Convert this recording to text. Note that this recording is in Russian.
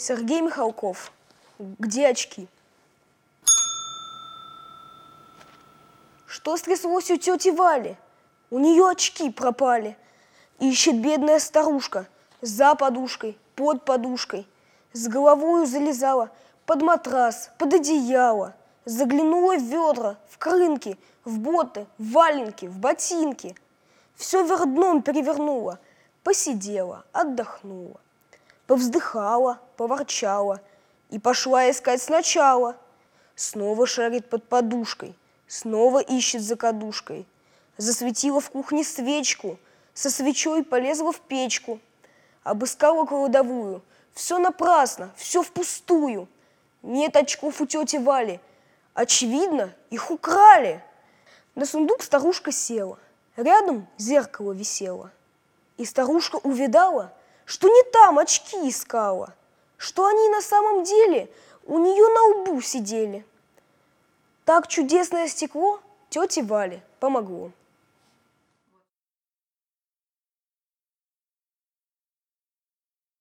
Сергей Михалков. Где очки? Что стряслось у тети Вали? У нее очки пропали. Ищет бедная старушка за подушкой, под подушкой. С головою залезала под матрас, под одеяло. Заглянула в ведра, в крынки, в боты, в валенки, в ботинки. Все вверх дном перевернула, посидела, отдохнула. Повздыхала, поворчала и пошла искать сначала. Снова шарит под подушкой, снова ищет за кадушкой. Засветила в кухне свечку, со свечой полезла в печку. Обыскала кладовую, все напрасно, все впустую. Нет очков у тети Вали, очевидно, их украли. На сундук старушка села, рядом зеркало висело. И старушка увидала, что не там очки искала, что они на самом деле у нее на лбу сидели. Так чудесное стекло тете Вале помогло.